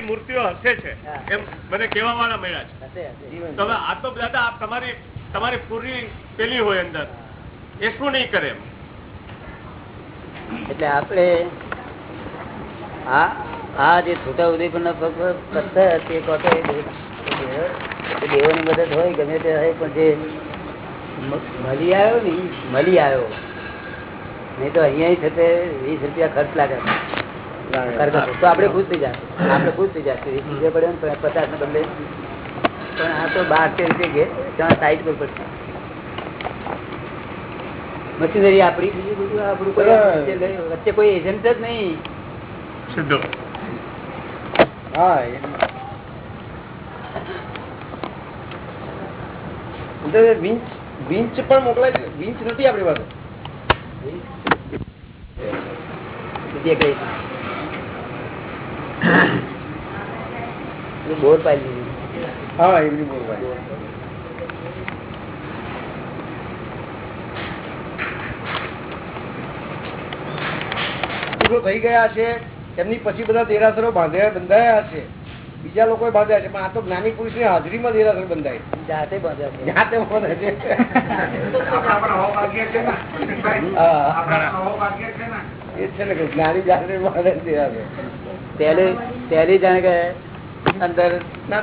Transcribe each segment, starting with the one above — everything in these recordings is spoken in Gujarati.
મૂર્તિઓ હશે છે. એમ મને કેવા વાળા મળ્યા છે. હશે હશે. તો હવે આ તો દાદા તમારી તમારી પૂરી પેલી હોય અંદર. એ શું નહીં કરે એમ? એટલે આપણે આ આ જે છૂટા ઉદયપુર ના પથ્થર તે દેવોની મદદ હોય ગમે તે હોય પણ જે મળી આવ્યો ને મળી આવ્યો. નહીં તો અહીંયા છે તે વીસ રૂપિયા ખર્ચ લાગે. તો આપણે ખુશ થઈ જાય આપણે ખુશ થઈ જાય પડે ને પચાસ ને બદલે પણ આ તો બાર તેર રૂપિયા ત્યાં સાઈડ પર પડશે મશીનરી આપણી બીજું બધું આપણું કોઈ વચ્ચે કોઈ એજન્ટ જ નહીં સીધો હા વિંચ વિંચ પણ મોકલાય છે. વિંચ નથી આપણી પાસે બોર પાડી દીધી. હા એમની બોલવાય પૂરો થઈ ગયા છે એમની પછી બધા દેરાસરો બાંધ્યા બંધાયા છે. બીજા લોકો બાંધ્યા છે પણ આ તો જ્ઞાની પુરુષની હાજરીમાં દેરાસર બંધાય જાતે બાંધ્યા છે. જ્યાં તે છે. એ છે ને કે જ્ઞાની જાતે બાંધે દેરાસર. પહેલી પહેલી જાણે કે અંદર ના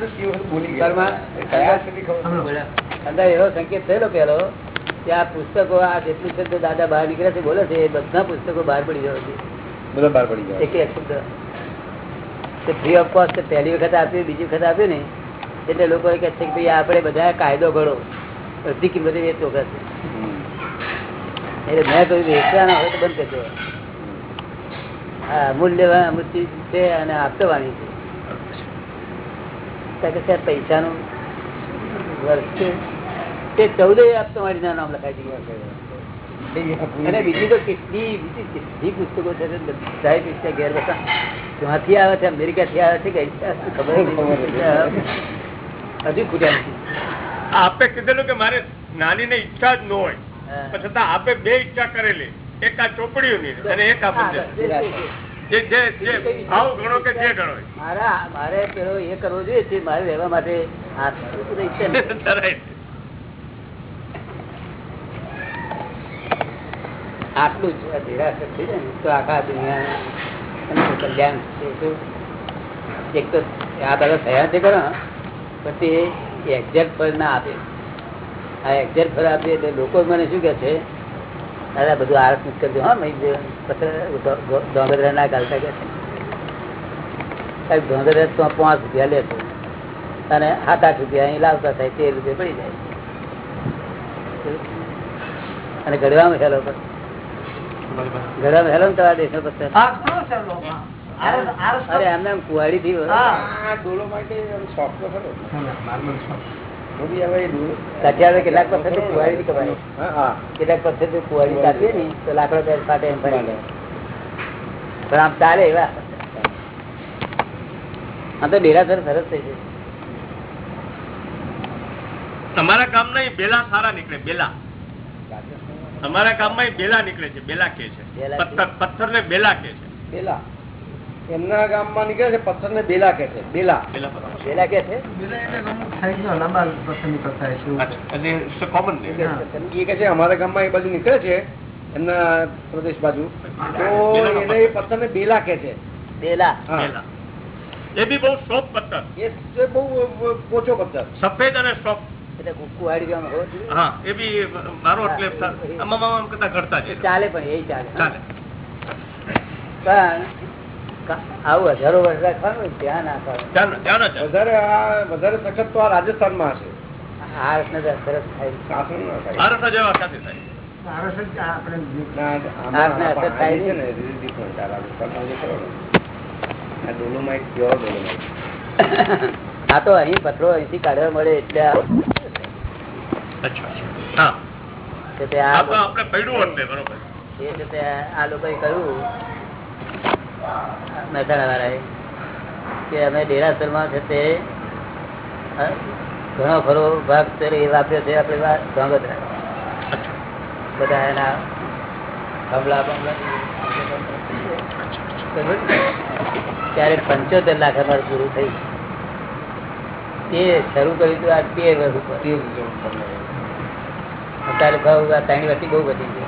અંદર એવો સંકેત થયેલો પેલો કે આ પુસ્તકો આ જેટલું છે દાદા બહાર નીકળ્યા છે બોલે છે એ બધા પુસ્તકો બહાર પડી જવા છે. બધા બહાર પડી જાય એક એક શબ્દ ફ્રી ઓફ કોસ્ટ પહેલી વખત આપ્યું બીજી વખત આપ્યું ને એટલે લોકો કહે છે કે ભાઈ આપણે બધા કાયદો ઘડો. અડધી કિંમતે વેચો કે છે એટલે મેં કહ્યું વેચવાના હોય તો બંધ કરજો હા મૂલ્ય અમૃતિ છે અને આપતવાણી છે. પૈસાનું વર્ષ છે. તે ચૌદે આપતવાણી ના નામ લખાય છે. અને બીજી તો કેટલી બીજી કેટલી પુસ્તકો છે બધા પુસ્તક ઘેર બધા ક્યાંથી આવે છે અમેરિકા થી આવે છે કે ખબર હજુ ખૂટ્યા નથી. આપે કીધેલું કે મારે નાની ને ઈચ્છા જ ન હોય. છતાં આપે બે ઈચ્છા કરેલી. એક આ ચોપડીઓની અને એક આ હા, મારા પેલો એ કરવો જોઈએ મારે રહેવા માટે. આટલું જ જાય ને તો આખા દુનિયા કલ્યાણ છે. એક તો આ બધા થયા છે ખરા પછી એક્ઝેક્ટ ફળ ના આપે. આ એક્ઝેક્ટ ફળ આપે એટલે લોકો મને શું કે છે? દાદા બધું આરસ મુક્ત કરજો હા ના ગાલતા કે છે. સાહેબ ધોંગધરા તો પાંચ રૂપિયા લેતો અને સાત આઠ રૂપિયા અહીં લાવતા થાય તેર રૂપિયા પડી જાય. અને ગળવામાં હેલો પર ગળવામાં હેલો ને તમારા દેશનો પત્થર અરે એમને એમ કુવાડી થી આ તો કેટલાક પથ્થર. કેટલાક પથ્થર કાપીએ ને લાકડો એમ ફરી જાય. પણ આમ ચાલે એવા. ડેરાસર સરસ થઈ છે અમારા ગામના ઈ બેલા સારા નીકળે બેલા. તમારા કામમાં બેલા નીકળે છે બેલા કે છે. પથ્થર પથ્થર ને બેલા કે છે. બેલા. એમના ગામમાં નીકળે છે પથ્થર ને બેલા કે છે બેલા. બેલા કે છે. એ કે છે અમારા ગામમાં એ બાજુ નીકળે છે એમના પ્રદેશ બાજુ. તો એને એ પથ્થર ને બેલા કે છે. બેલા. એ બી બહુ સોફ્ટ પથ્થર. એ બહુ પોચો પથ્થર. સફેદ અને છે. ચાલે પણ એ ચાલે. ચાલે. પણ આવું હજારો વર્ષ રાખવાનું ત્યાં ના વધારે આ વધારે સખત તો આ રાજસ્થાનમાં હશે આ રીતના તો અહીં પથરો અહીંથી કાઢવા મળે એટલે આ- અચ્છા હા. કે તે આ આ તો આપણે પડ્યું હોત ને બરોબર. એ આ લોકોએ કહ્યું મહેસાણા વાળાએ, કે અમે દેરાસરમાં છે તે ઘણો ખરો ભાગ એ વાપર્યો છે, આપણે વા- બધા એના કમલા ત્યારે પંચોતેર લાખ અમારું પૂરું થઈ તે શરૂ કર્યું હતું આ તેર વર્ષ ઉપર. અત્યારે ભાવ ત્રણ વર્ષથી બહુ વધી ગયો.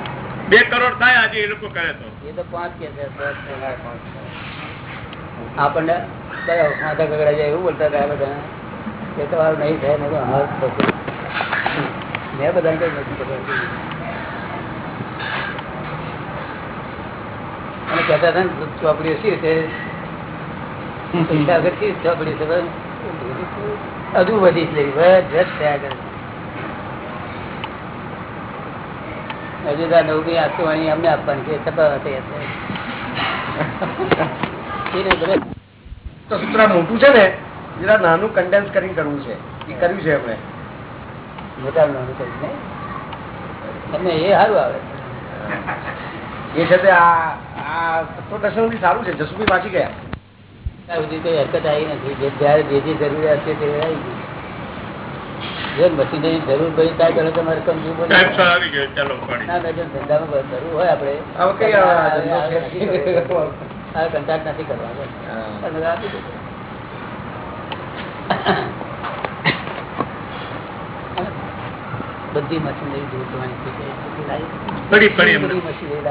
બે કરોડ થાય આજે એ લોકો કરે તો એ તો પાંચ કે છે આપણને કયો માથા કગડા જાય એવું બોલતા હતા બધા એ તો હાલ નહીં થાય મેં કહ્યું, હા થશે. મેં બધાને કહ્યું નથી ખબર. અને કહેતા હતા ને ચોપડીઓ શી છે પૈસા વગર શી ચોપડી છે હજુ વધી જ લેવી બસ થયા કરે આ નવમી આપતું અહીં અમને આપવાની છે છપાવા તૈયાર છે એને બધા તો સૂત્ર મોટું છે ને જરા નાનું કન્ડેન્સ કરીને કરવું છે. એ કર્યું છે આપણે મોટા નાનું કરીને તમને એ સારું આવે. એ છે તે આ આ તત્વદર્શન સારું છે જસુભાઈ વાંચી ગયા. સુધી કોઈ હરકત આવી નથી. જે જ્યારે જે જે જરૂરિયાત છે તે આવી ગઈ. જે મશીનરી જરૂર પડી તમારે પડી ના ધંધામાં કરવું હોય આપણે નથી કરવાનો. બધી મશીનરી દૂર કરવાની છે. બધી લાવી. પડી પડી એમને. બધી મશીનરી.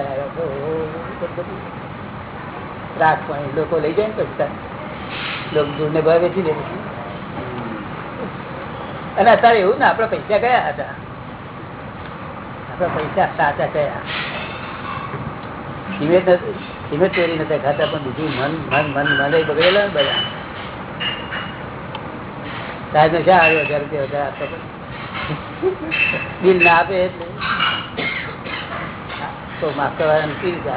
રાત પાણી લોકો લઈ જાય ને પછી લોકો દૂરને ભાવે વેચી દે પછી. અને અત્યારે એવું ને, આપડે પૈસા કયા હતા? આપડા પૈસા સાચા કયા? સિમેન્ટ સિમેન્ટ ચોરી નથી ખાતા પણ બીજું મન મન મન, મને બગડેલો ને બધા. સાહેબ ને ક્યાં આવ્યો હજાર રૂપિયા વધારે આપતો બિલ ના આપે એટલે. તો માફ કરવાનું કેવી રીતે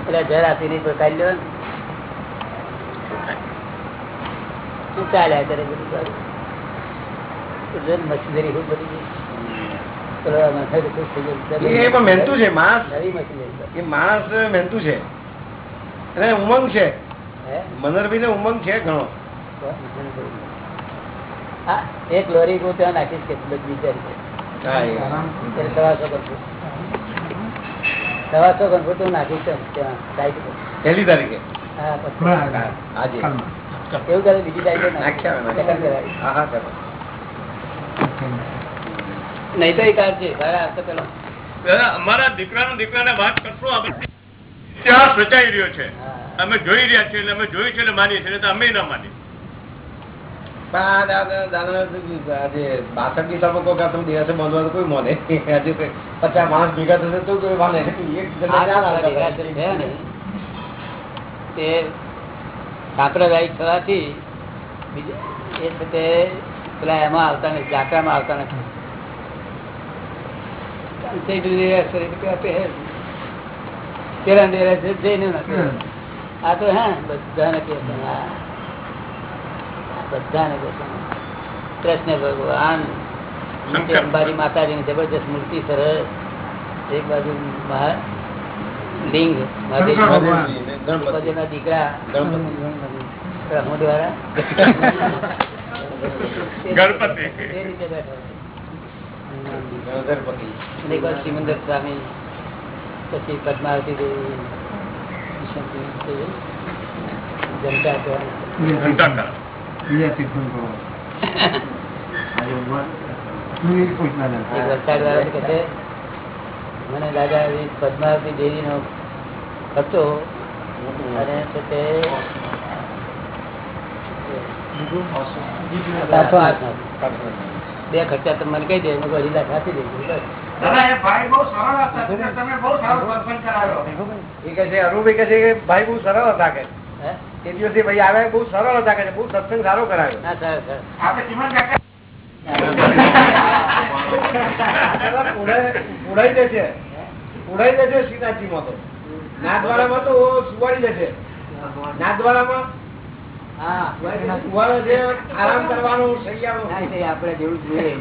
એટલે હજાર આપી નહીં કાઢી લેવાનું. ચાલ્યા અત્યારે બધું મશીનરી ખૂબ બધી ગઈ. ઉમંગ છે. મનરભી ને ઉમંગ છે ઘણો. એક લોરી હું ત્યાં નાખીશ કે સવાસો કરશું હું નાખીશ ત્યાં. પહેલી તારીખે? એવું કરે બીજી તારીખે નાખ્યા હવે, સેકન્ડ કરાવી. હા હા ચાલો નહીં તો એ છે બહાર આવતો પેલો. દાદા અમારા દીકરાનો દીકરાને વાત કરશો ઇતિહાસ રચાઈ રહ્યો છે. અમે જોઈ રહ્યા છીએ અમે જોયું છે એટલે માનીએ છીએ તો અમે ના માનીએ. પણ આ દાદા- દાદા આજે બાસઠની સાલમાં કોઈ દિવસે બાંધવા કોઈ માને પચાસ માણસ ભેગા થશે તો કોઈ માને તે સાંપ્રદાયિક થવાથી બીજા એ પેલા એમાં આવતા નથી જાત્રામાં આવતા નથી. જઈને આ તો હે બધાને હા. બધાને કૃષ્ણ ભગવાન નીચે અંબાજી માતાજીની જબરજસ્ત મૂર્તિ સરસ. એક બાજુ લિંગ મહાદેવ. દીકરા. ગણપતિ. પેલા મોઢવાળા. ગણપતિ. સિમંદર સ્વામી પછી પદ્માવતી દેવી જનતા વલસાડ વાળા કહે મને દાદા પદ્માવતી દેવી નો હતો અને છે તે. બે ખર્ચા તમે મને કહી દે મેં કહ્યું અઢી લાખ આપી કે ભાઈ બહુ સરળ હતા કે. એ દિવસે ભાઈ આવ્યા બહુ સરળ હતા કે બહુ સત્સંગ સારો કરાયો ના સર સર. ઉડાઈ દે છે. ઉડાઈ દે છે સીતાજી માં તો. નાથવાડામાં તો સુવાડી દે છે. નાથવાડામાં આરામ કરવાનું આપણે જેવું જોઈએ.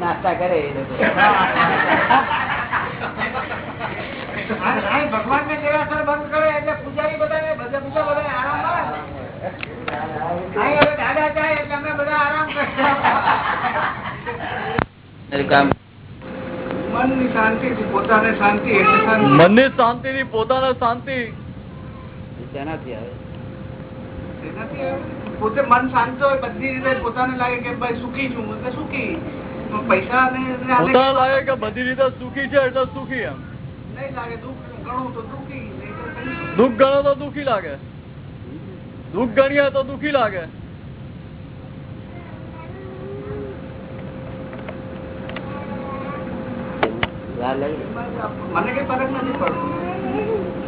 નાસ્તા કરે ભગવાન ને દેરાસર બંધ કરે એટલે પૂજારી બધાને બધા બીજા બધા આરામ મળે અહીં હવે દાદા જાય એટલે અમે બધા આરામ કરતા કામ. મન મનની શાંતિ પોતાને શાંતિ મનની શાંતિ. ની પોતાને શાંતિ. તેનાથી આવે. પોતે મન શાંત હોય બધી રીતે પોતાને લાગે કે ભાઈ સુખી છું. એટલે સુખી. પૈસા પોતાને લાગે કે બધી રીતે સુખી છે એટલે સુખી એમ. નહીં લાગે દુઃખ ગણું તો દુઃખી. નહીં તો કઈ સુખી. દુઃખ ગણો તો દુઃખી લાગે. દુઃખ ગણીએ તો દુઃખી લાગે. લાગે મને કઈ ફરક નથી પડતો.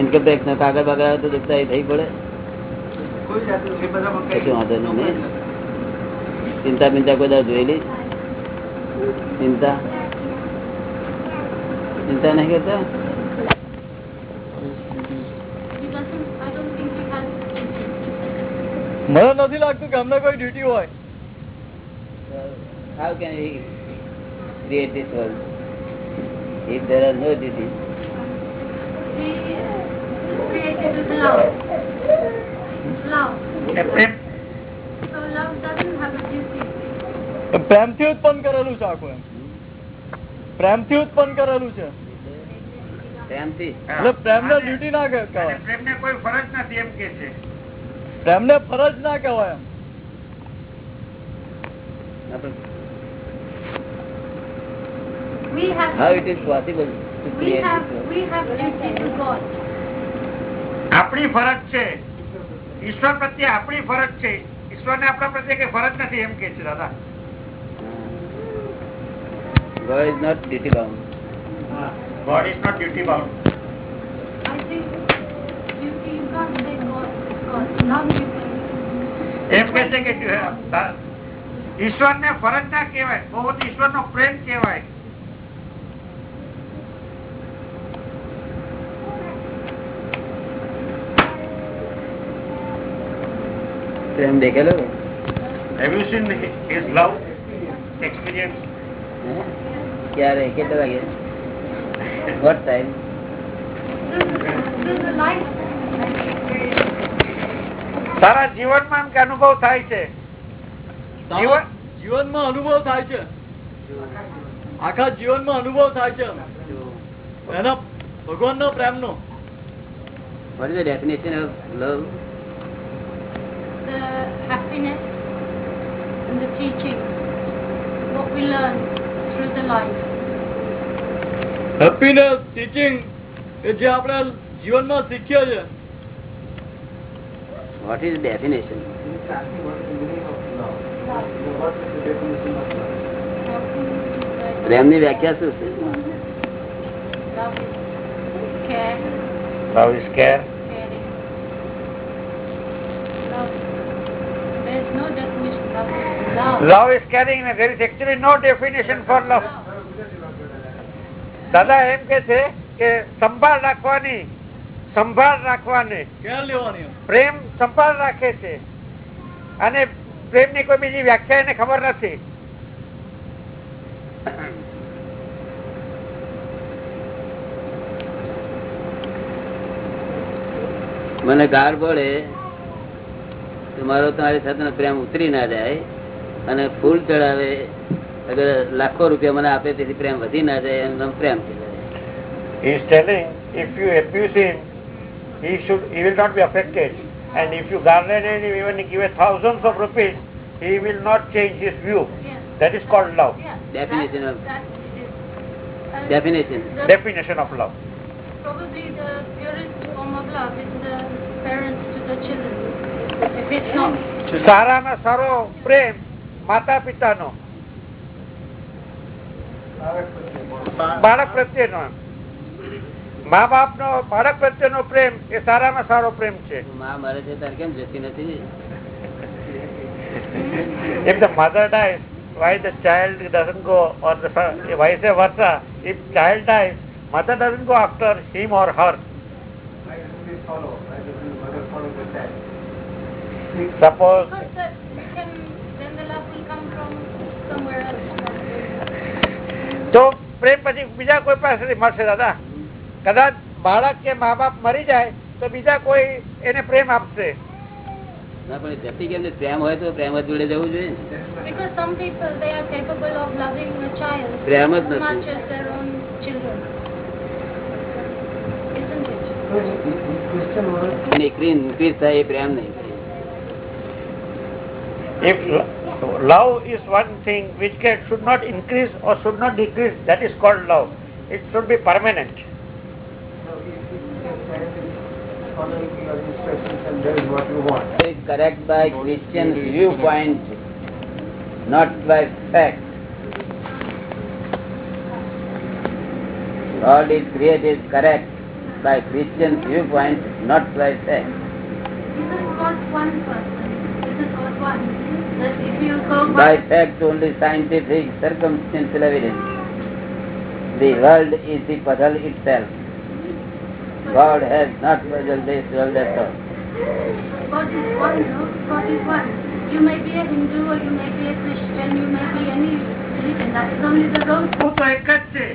ઇન્કમ ટેક્સ ના કાગળ બાગળ આવે તો દુખતા થઈ પડે. કશું વાંધો નહીં. ચિંતા બિંતા કોઈ દાડો જોયેલી? ચિંતા? ચિંતા નહીં કરતા. મને નથી લાગતું કે અમને કોઈ ડ્યુટી હોય. How can we create this world if there are no duties? પ્રેમથી ઉત્પન્ન કરેલું છે આખું એમ. પ્રેમથી ઉત્પન્ન કરેલું છે. ડ્યુટી ના કહેવાય. પ્રેમને કોઈ ફરજ નથી એમ કે છે. પ્રેમને ફરજ ના કહેવાય એમ. આપણે We have how it is possible to we have we have duty to God. આપણી ફરજ છે. ઈશ્વર પ્રત્યે આપણી ફરજ છે. ઈશ્વર ને આપણા પ્રત્યે કઈ ફરજ નથી એમ કે છે દાદા. God is not duty bound. God is એમ કે છે કે ઈશ્વર ને ફરજ ના કહેવાય. બહુ ઈશ્વર નો પ્રેમ કહેવાય. પ્રેમ દેખેલો have you seen his love experience ક્યારે? કેટલા વાગે? What time. તારા જીવનમાં કે અનુભવ થાય છે. જીવનમાં અનુભવ થાય છે. આખા જીવનમાં અનુભવ થાય છે એના ભગવાન નો ભગવાનનો પ્રેમનો. What is the definition of love? the happiness and the teaching, what we learn through the life. Happiness teaching એ જે આપણે જીવનમાં શીખીએ છીએ What is the definition? પ્રેમની વ્યાખ્યા શું છે Love is care, love is care Love is is caring there is actually no definition for love. દાદા એમ કે છે કે સંભાળ રાખવાની સંભાળ રાખવાની. કેર લેવાની પ્રેમ સંભાળ રાખે છે. અને પ્રેમની કોઈ બીજી વ્યાખ્યા એને ખબર નથી. મને ગાર પડે તમારો મારો તમારી સાથે પ્રેમ ઉતરી ના જાય. અને ફૂલ ચડાવે અગર લાખો રૂપિયા મને આપે તેથી પ્રેમ વધી ના જાય એમનો પ્રેમ He is telling if you abuse him, he should he will not be affected. And if you garner him even give a thousands of rupees, he will not change his view. Yes. That is called love. Yes. Definition that, of- that is uh, Definition. The, Definition of love. probably the purest form of love is the parents to the children. If it's not સારામાં સારો પ્રેમ માતા પિતાનો બાળક પ્રત્યેનો. મા બાપ નો બાળક પ્રત્યેનો પ્રેમ એ સારામાં સારો પ્રેમ છે માં મરે છે તારે કેમ જતી નથી If the mother dies, why the child doesn't go, or the son, vice versa? If child dies, mother doesn't go after him or her. Suppose because the, can, તો પ્રેમ પછી બીજા કોઈ પાસે મળશે દાદા? કદાચ બાળક કે મા બાપ મરી જાય તો બીજા કોઈ એને પ્રેમ આપશે? પણ જતી કેમ પ્રેમ હોય તો પ્રેમ જ જોડે જવું જોઈએ પ્રેમ જ નથી. પ્રેમ નહીં. Love is one thing which can, should not increase or should not decrease, that is called love. It should be permanent. is correct by Christian viewpoint, not by fact. God is created correct by Christian viewpoint, not by fact. Isn't God one person? Isn't God one? By fact only scientific circumstantial evidence. The world is the puzzle itself. God has not puzzled this world at all. God is one, no? God is one. You may be a Hindu or you may be a Christian, you may be any religion. That is only the road. પ્રભુ તો એક જ છે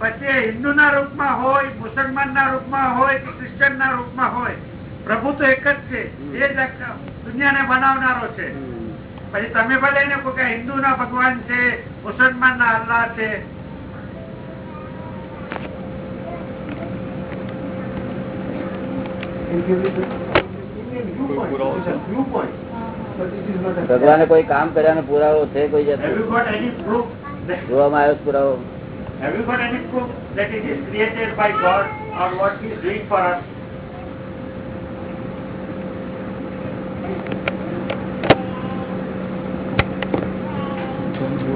પછી એ હિન્દુના રૂપમાં હોય મુસલમાન ના રૂપમાં હોય કે ક્રિશ્ચન ના રૂપમાં હોય પ્રભુ તો એક જ છે એ જ દુનિયાને બનાવનારો છે પછી તમે ભલે એને કોઈ હિન્દુ ના ભગવાન છે મુસલમાન ના અલ્લાહ છે ભગવાને કોઈ કામ કર્યાનો પુરાવો છે કોઈ જોવામાં આવ્યો પુરાવો Have you got any proof that it is created by God or what He is doing for us? જય સચિદાનંદ દાદા ભગવાન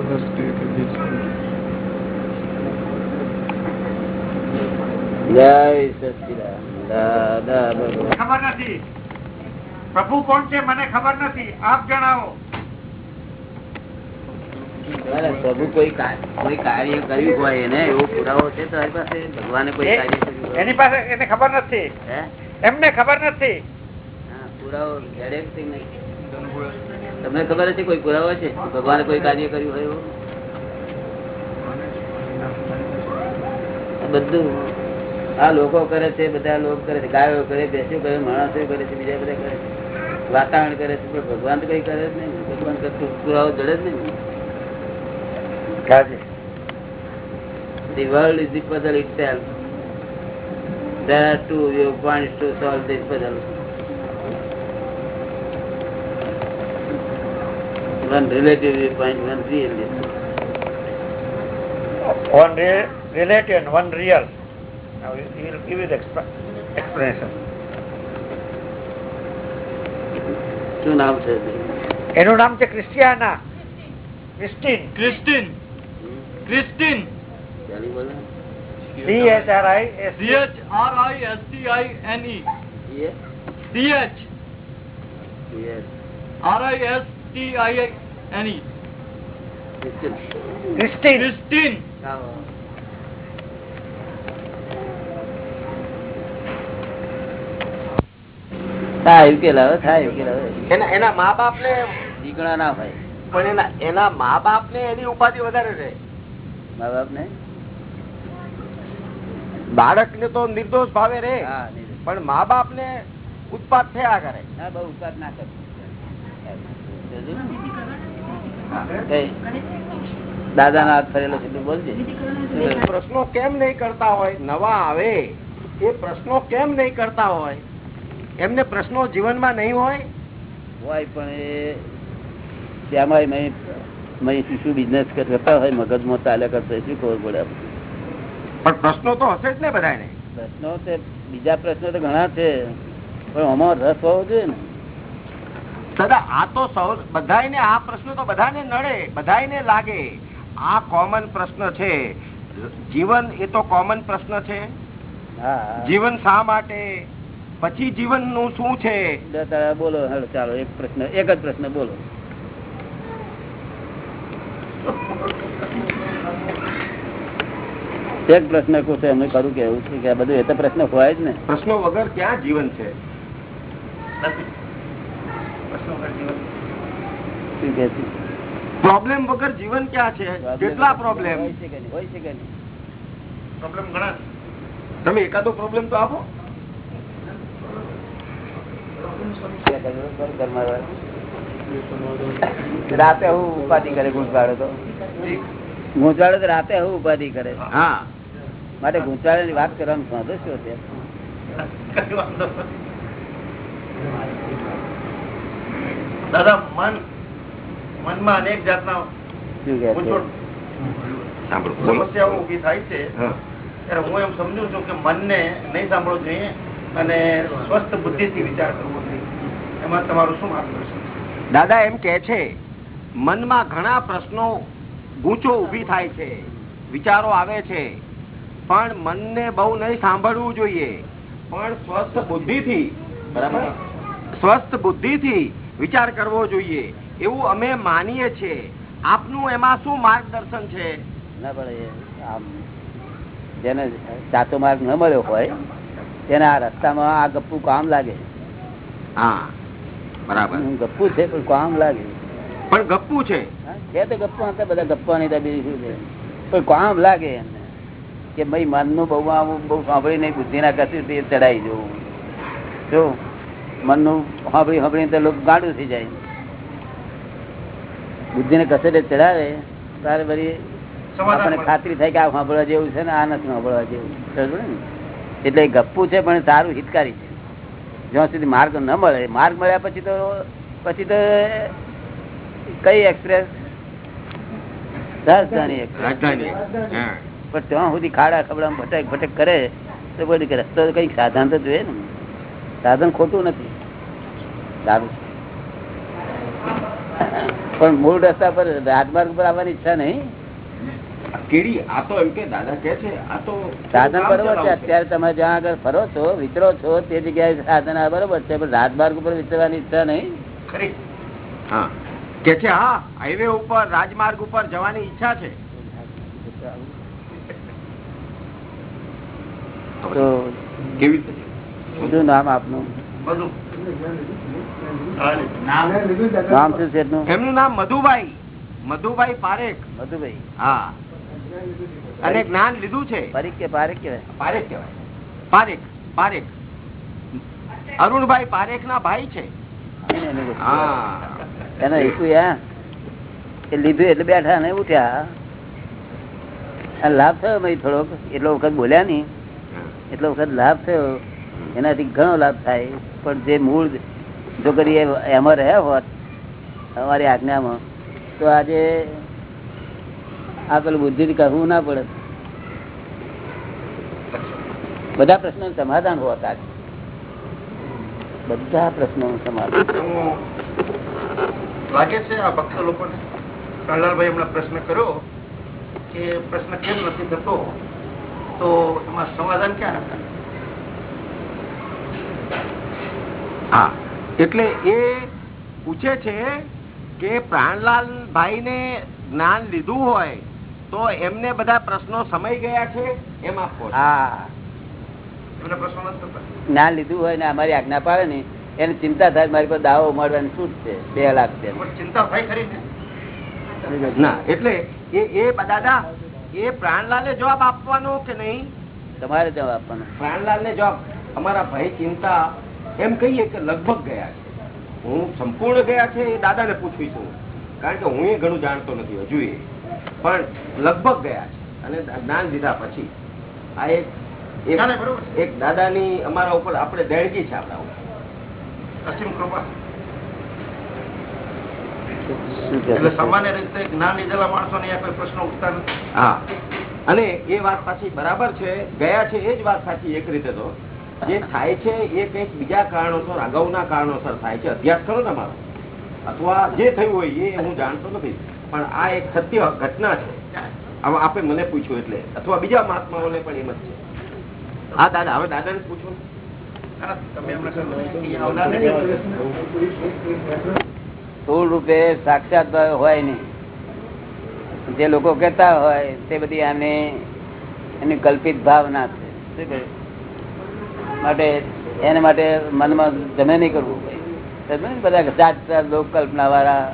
ખબર નથી. પ્રભુ કોણ છે મને ખબર નથી. આપ જણાવો. પ્રભુ કોઈ કોઈ કાર્ય કર્યું હોય એને એવો પુરાવો છે તારી પાસે ભગવાને કોઈ કાર્ય કર્યું એની પાસે એને ખબર નથી. એમને ખબર નથી. પુરાવો જડે નહીં? તમને ખબર છે કોઈ પુરાવો છે? ભગવાને કોઈ કાર્ય કર્યું હોય એવું? બધું આ લોકો કરે છે બધા લોકો કરે છે. ગાયો કરે ભેંસો કરે માણસો કરે છે બીજા બધા કરે છે. વાતાવરણ કરે છે પણ ભગવાન તો કઈ કરે જ નહીં. ભગવાન કરતું પુરાવો જડે જ નહીં. The world is the puzzle itself. There are two viewpoints to solve this puzzle. One relative viewpoint, one real viewpoint. one re- relative and one real now he will give you the expla- explanation શું નામ છે એનું નામ છે ક્રિસ્ટિયાના ક્રિસ્ટીન ક્રિસ્ટીન ક્રિસ્ટીન ચાલી બોલો C H R I S C H R I S T I N E Yes. C H Yes. R I S T I N Christine Christine થાય ઉકેલાવે એના એના મા બાપ ને દીકરા ના હોય. પણ એના એના મા બાપ ને એની ઉપાધિ વધારે રહે મા બાપ ને બાળક ને તો નિર્દોષ ભાવે રે હા. પણ મા બાપ ને ઉત્પાદ થયા કરે. ના બહુ ઉત્પાદ ના કર. દાદા ના? હાથ ફરેલો છે બોલજે. પ્રશ્નો કેમ નહીં કરતા હોય? નવા આવે. એ પ્રશ્નો કેમ નહીં કરતા હોય? એમને પ્રશ્નો જીવનમાં નહીં હોય? હોય પણ એ ત્યાંમાં શું બિઝનેસ કરતા હોય મગજમાં ચાલ્યા કરતા શું ખબર પડે પણ પ્રશ્નો તો હશે જ ને બધાને પ્રશ્નો તે બીજા પ્રશ્નો તો ઘણા છે. પણ આમાં રસ હોવો જોઈએ ને. દાદા આ તો સૌ બધાને આ પ્રશ્ન તો બધાને નડે બધાને લાગે. આ કોમન પ્રશ્ન છે. જીવન એ તો કોમન પ્રશ્ન છે. જીવન શા માટે? પછી જીવનનું શું છે? બોલો ચાલો એક પ્રશ્ન એક જ પ્રશ્ન બોલો. એક પ્રશ્ન કહું છું એમને કરું કેવું છે કે બધું એ તો પ્રશ્ન હોય જ ને. પ્રશ્નો વગર ક્યાં જીવન છે? શું કે પ્રોબ્લેમ વગર જીવન ક્યાં છે? કેટલા પ્રોબ્લેમ હોય છે કે? પ્રોબ્લેમ ઘણા તમે એકાદો પ્રોબ્લેમ તો આપો. રાતે હું ઉપાધિ કરે ગુંચવાડો તો? ગુંચવાડો તો રાતે હું ઉપાધિ કરે. હા. માટે ગુંચવાડો ની વાત કરવાનું વાંધો શું છે. દાદા મન મનમાં અનેક જાતના સમસ્યાઓ ઊભી થાય છે. ત્યારે હું એમ સમજુ છું કે મનને નહીં સાંભળવું જોઈએ અને સ્વસ્થ બુદ્ધિથી વિચાર કરવો જોઈએ. એમાં તમારું શું માર્ગદર્શન દાદા એમ કે છે મનમાં ઘણા પ્રશ્નો ગૂંચો ઊભી થાય છે વિચારો આવે છે પણ મનને બહુ નહીં સાંભળવું જોઈએ. પણ સ્વસ્થ બુદ્ધિથી. બરાબર? સ્વસ્થ બુદ્ધિથી વિચાર કરવો જોઈએ. એવું અમે માનીએ છીએ. આપનું એમાં શું માર્ગદર્શન છે? ના પડે આમ જેને સાચો માર્ગ ન મળ્યો હોય તેને આ રસ્તામાં આ ગપ્પુ કામ લાગે. હા બરાબર. ગપ્પુ છે પણ કામ લાગે. પણ ગપ્પુ છે? છે તો ગપ્પુ હતા બધા ગપ્પાની તો બીજું શું છે? પણ કામ લાગે એમને. કે ભાઈ મનનું બહુ બહુ સાંભળીને બુદ્ધિના કશું તે ચડાઈ જવું. જો મનનું સાંભળી સાંભળીને તો લોકો ગાંડું થઈ જાય. બુદ્ધિને કસે તે ચડાવે ત્યારે બધી આપણને ખાતરી થાય કે આ સાંભળવા જેવું છે ને આ નથી સાંભળવા જેવું. સમજો ને? એટલે ગપ્પુ છે પણ સારું હિતકારી છે. જ્યાં સુધી માર્ગ ન મળે માર્ગ મળ્યા પછી તો પછી તો કઈ એક્સપ્રેસ? રાજધાની પણ ત્યાં સુધી ખાડા ખબડા ભટક ભટક કરે તો બધું રસ્તો તો કંઈક સાધન તો જોઈએ ને. સાધન ખોટું નથી. સારું. પણ મૂળ રસ્તા પર રાજમાર્ગ પર આવવાની ઈચ્છા નહીં. કેડી આ તો એમ કે દાદા કે છે આ તો સાધન બરોબર છે અત્યારે તમે જ્યાં આગળ ફરો છો વિચરો છો તે જગ્યાએ સાધન આ બરોબર છે પણ રાજમાર્ગ ઉપર વિતરવાની ઈચ્છા નહીં. ખરી. હા. કે છે હા હાઈવે ઉપર રાજમાર્ગ ઉપર જવાની ઈચ્છા છે. તો કેવી શું નામ આપનું. નામ? શું છે એમનું? એમનું નામ મધુભાઈ. મધુભાઈ પારેખ. મધુભાઈ. હા. અને જ્ઞાન લીધું છે. પારેખ કે પારેખ કેવાય પારેખ કેવાય પારેખ. પારેખ. અરુણભાઈ પારેખ ના ભાઈ છે. એને એનું બધું. હા. એનો હેતુ એ લીધું એટલે બેઠા ને ઉઠ્યા. થયા લાભ થયો ભાઈ થોડોક. એટલો વખત બોલ્યા નહીં. એટલો વખત લાભ થયો. એનાથી ઘણો લાભ થાય. પણ જે મૂળ જો કરી એમાં રહ્યા હોત, અમારી આજ્ઞામાં, તો આજે આ પેલું બુદ્ધિ કહેવું ના પડે. બધા પ્રશ્નો સમાધાન હોત આજે. બધા પ્રશ્નો લાગે છે આ ભક્ત લોકોને? પ્રહલાદભાઈ હમણાં પ્રશ્ન કર્યો કે પ્રશ્ન કેમ નથી થતો? તો એમાં સમાધાન ક્યાં હતા હા એટલે એ પૂછે છે કે પ્રાણલાલ ભાઈ ને જ્ઞાન લીધું હોય તો એમને બધા પ્રશ્નો સમય ગયા છે? એમ આપો હા. જ્ઞાન લીધું હોય ને અમારી આજ્ઞા પાડે ને એને ચિંતા થાય મારી પર દાવો મળવાની છૂટ છે? બે લાખ છે. ચિંતા થાય ખરી ને. ના એટલે એ એ દાદા એ પ્રાણલાલે જવાબ આપવાનો કે નહીં? તમારે જવાબ આપવાનો. પ્રાણલાલ ને જવાબ. અમારા ભાઈ ચિંતા એમ કહીએ કે લગભગ ગયા છે. હું સંપૂર્ણ ગયા છે એ દાદાને પૂછવી છું. કારણ કે હું એ ઘણું જાણતો નથી હજુ એ. પણ લગભગ ગયા છે અને જ્ઞાન લીધા પછી આ એક દાદાની અમારા ઉપર આપણે દેણગી છે આપણા ઉપર. અસીમ કૃપા. એટલે સામાન્ય રીતે જ્ઞાન લીધેલા માણસો ને કોઈ પ્રશ્ન ઉઠતા નથી. હા. અને એ વાત પાછી બરાબર છે. ગયા છે એ જ વાત સાચી એક રીતે તો. જે થાય છે એ કંઈક બીજા કારણોસર, અગાઉના કારણોસર થાય છે. અભ્યાસ કરો તમારો અથવા જે થયું હોય એ હું જાણતો નથી. પણ આ એક સત્ય ઘટના છે. આપે મને પૂછ્યું એટલે. અથવા બીજા મહાત્માઓને પણ એમ જ છે. હા, દાદા, હવે દાદાને પૂછો? સ્થૂળ રૂપે સાક્ષાત હોય નહીં. જે લોકો કહેતા હોય તે બધી આને એની કલ્પિત ભાવના છે. શું કહ્યું? માટે, એને માટે મનમાં જમે નહીં કરવું બધા જાત જાત લોક કલ્પના વાળા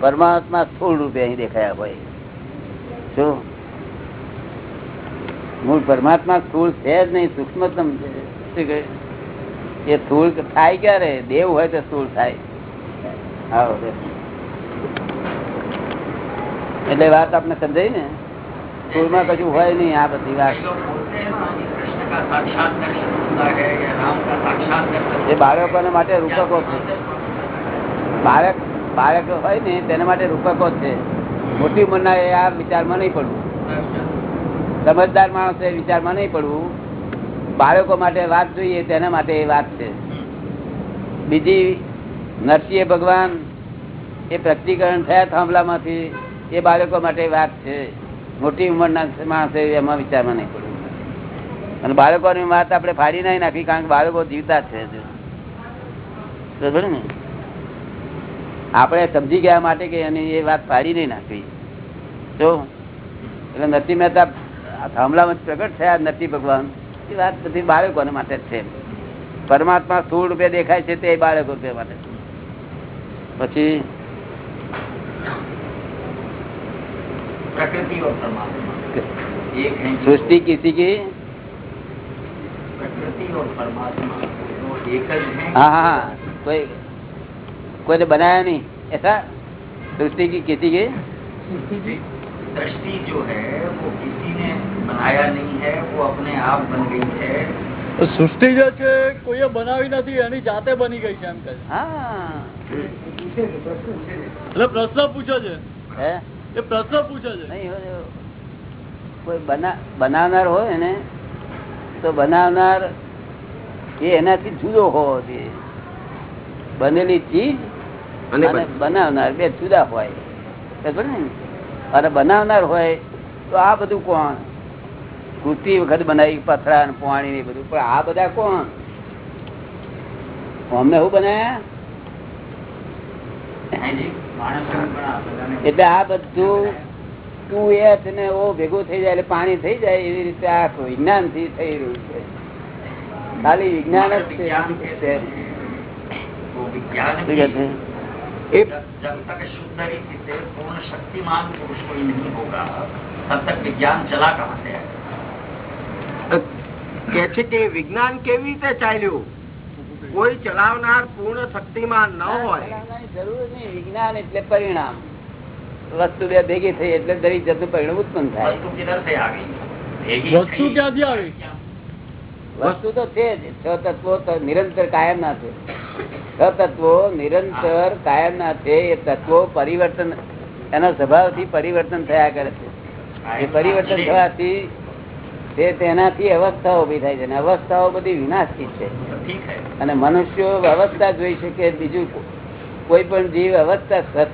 પરમાત્મા સ્થૂળ રૂપે અહીં દેખાયા હોય. શું? મૂળ પરમાત્મા સ્થૂળ છે જ નહીં સૂક્ષ્મતમ છે. એ સ્થૂળ થાય ક્યારે? દેવ હોય તો સ્થૂળ થાય. એટલે વાત આપણે સમજાય ને? સ્થૂળમાં કશું હોય નહીં, આ બધી વાત. એ બાળકોને માટે રૂપકો છે બાળક બાળક હોય ને તેના માટે રૂપકો છે મોટી ઉંમરના એ આ વિચારમાં નહીં પડવું સમજદાર માણસ એ વિચારમાં નહીં પડવું બાળકો માટે વાત જોઈએ તેના માટે એ વાત છે। બીજી નરસિંહ ભગવાન એ પ્રતિકરણ થયા થાંભલામાંથી એ બાળકો માટે વાત છે। મોટી ઉંમરના માણસે એમાં વિચારમાં નહીં પડવું અને બાળકોની વાત આપણે ફાડી નહીં નાખી કારણ કે બાળકો જીવતા છે આપણે સમજી ગયા માટે કે એની એ વાત ફાડી નહીં નાખવી તો એટલે નતી મહેતા હમલામાં પ્રગટ થયા નતી ભગવાન. એ વાત બધી બાળકોને માટે છે. પરમાત્મા સ્થૂળ રૂપે દેખાય છે તે બાળકો માટે. પછી સૃષ્ટિ કિસી કી है हाँ हाँ हाँ कोई कोई ने बनाया नहीं ऐसा सृष्टि की किसी की दृष्टि जो है वो किसी ने बनाया नहीं है वो अपने आप बन गई है તો સૃષ્ટિ જે છે કોઈએ બનાવી નથી એની જાતે બની ગઈ છે એમ કહે છે. हाँ એટલે પ્રશ્ન પૂછે છે है એ પ્રશ્ન પૂછે છે नहीं हो कोई बना बनावनार हो ने તો બનાવનાર એ એનાથી જુદો હોવો જોઈએ. બનેલી ચીજ અને બનાવનાર બે જુદા હોય. અને બનાવનાર હોય તો આ બધું કોણ? કૃતિ વખત બનાવી પથરા પાણી ને બધું. પણ આ બધા કોણ? અમને શું બનાવ્યા એટલે આ બધું તું એ ને ભેગું થઈ જાય એટલે પાણી થઈ જાય એવી રીતે આ વિજ્ઞાનથી થઈ રહ્યું છે. ખાલી વિજ્ઞાન જ विज्ञान છે कहते हैं वो विज्ञान શું કહે છે? એ जब जब तक शुद्ध रीति से पूर्ण शक्तिमान पुरुष कोई नहीं होगा तब तक विज्ञान चला कहाँ से है કે છે કે વિજ્ઞાન કેવી રીતે ચાલ્યું કોઈ ચલાવનાર પૂર્ણ શક્તિમાન ન હોય વિજ્ઞાનની જરૂર નહીં વિજ્ઞાન એટલે પરિણામ વસ્તુ બે ભેગી થઈ એટલે દરેક જાતનું પરિણામ ઉત્પન્ન થાય वस्तु किधर से आ गई भेगी વસ્તુ थी। ક્યાંથી આવી વસ્તુ તો છે જ. છ તત્વો નિરંતર કાયમ ના છે. છ તત્વો નિરંતર કાયમ ના છે એ તત્વો પરિવર્તન એના સ્વભાવથી પરિવર્તન થયા કરે છે. એ પરિવર્તન થવાથી તેનાથી અવસ્થાઓ ઊભી થાય છે અને અવસ્થાઓ બધી વિનાશી છે. અને મનુષ્યો અવસ્થા જોઈ શકે બીજું કોઈ પણ જીવ અવસ્થા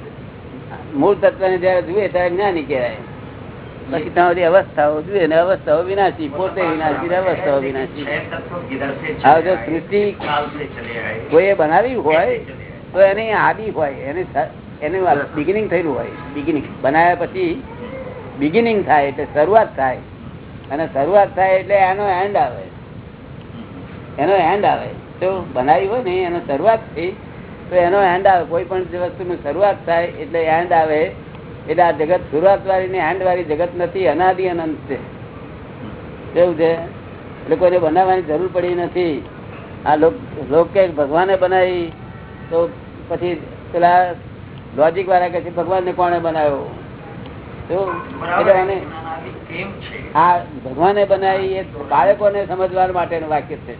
મૂળ તત્વને જયારે જુએ ત્યારે જ્ઞાની કહેવાય. પછી ત્યાં બધી અવસ્થાઓ જોઈએ ને અવસ્થાઓ વિનાશી, પોતે વિનાશી અવસ્થાઓ વિનાશી. હવે જો સૃષ્ટિ કોઈએ બનાવી હોય, તો એની આદિ હોય, એને એનું બિગિનિંગ થયેલું હોય બિગિનિંગ બનાવ્યા પછી બિગિનિંગ થાય એટલે શરૂઆત થાય. અને શરૂઆત થાય એટલે એનો એન્ડ આવે. એનો એન્ડ આવે. તો બનાવી હોય ને, એનો શરૂઆત થઈ, તો એનો એન્ડ આવે. કોઈ પણ વસ્તુની શરૂઆત થાય એટલે એન્ડ આવે. એટલે આ જગત શરૂઆત વાળી ને એન્ડ વાળી જગત નથી અનાદિ અનંત છે. કેવું છે? એટલે બનાવવાની જરૂર પડી નથી. આ લોક ભગવાને બનાવી તો પછી પેલા લોજિક વાળા કે છે ભગવાનને બનાવ્યો? આ ભગવાને બનાવી એ બાળકોને સમજવા માટેનું વાક્ય છે.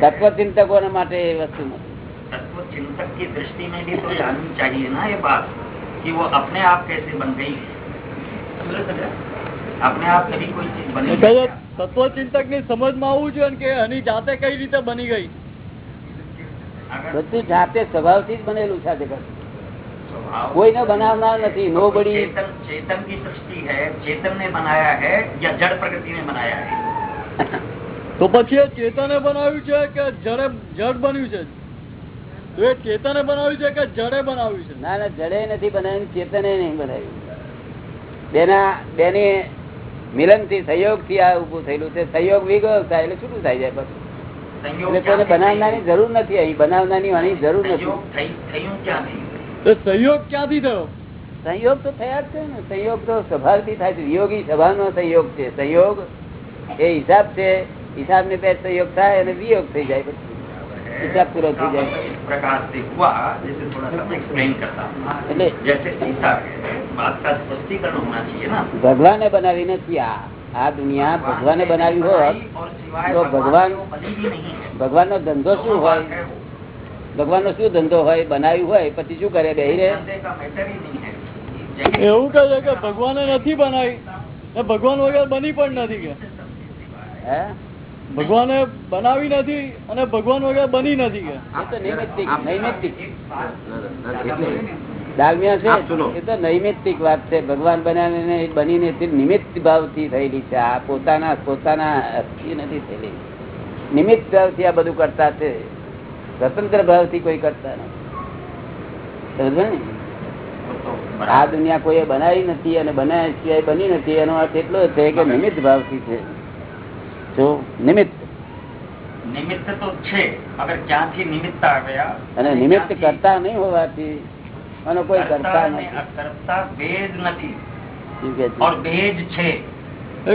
તત્વ ચિંતકો માટે એ વસ્તુ નથી. તત્વ ચિંતક કી ચાહીએ ના એ બાત कि वो अपने आप कैसे बन गई समझ रहे? अपने आप कभी कोई चीज बनी એ नहीं કહે क्या? તત્વચિંતક ની સમજમાં આવવું જોઈએ ને કે એની જાતે કઈ રીતે બની ગઈ अगर બધું જાતે સ્વભાવથી જ બનેલું છે આ જગત स्वभाव કોઈને બનાવનાર નથી નો બડી चेतन चेतन की सृष्टि है चेतन ने बनाया है या जड़ प्रकृति ने बनाया है તો પછી એ ચેતને બનાવ્યું છે કે જડે જડ બન્યું છે તો એ થી સહયોગ સહયોગ બનાવનારની જરૂર નથી અહીં. બનાવનારની અહીં જરૂર નથી. સહયોગ ક્યાંથી થયો? સંયોગ તો થયા જ છે ને. સંયોગ તો સભા થી થાય છે. વિયોગી સ્વભાવનો સંયોગ છે. સંયોગ એ હિસાબ છે. હિસાબ ને બે સહયોગ થાય અને વિયોગ થઈ જાય પછી. હિસાબ પૂરો થઈ જાય. એટલે ભગવાને બનાવી નથી આ આ દુનિયા ભગવાને બનાવી હોત તો ભગવાન ભગવાન નો ધંધો શું હોય? ભગવાન નો શું ધંધો હોય? બનાવ્યું હોય પછી શું કરે? બે રે એવું કહે છે કે ભગવાને નથી બનાવી. ભગવાન વગર બની પણ નથી કે. હે? ભગવાને બનાવી નથી અને ભગવાન વગર બની નથી વાત છે. ભગવાન બનાવીને બનીને નિમિત્ત ભાવથી થયેલી છે. આ પોતાના પોતાના અસ્થિ નથી થયેલી. નિમિત્ત ભાવથી આ બધું કરતા છે. સ્વતંત્ર ભાવથી કોઈ કરતા નથી. આ દુનિયા કોઈ બનાવી નથી અને બનાવ્યા સિવાય બની નથી. એનો અર્થ એટલો છે કે નિમિત્ત ભાવથી છે. જો નિમિત્ત. નિમિત્ત તો છે મગર ક્યાંથી નિમિત્ત આવ્યા અને નિમિત્ત કરતા નહીં હોવાથી અને કોઈ કરતા નથી. અકર્તા ભેદ નથી. શું કે છે? ઓર ભેદ છે.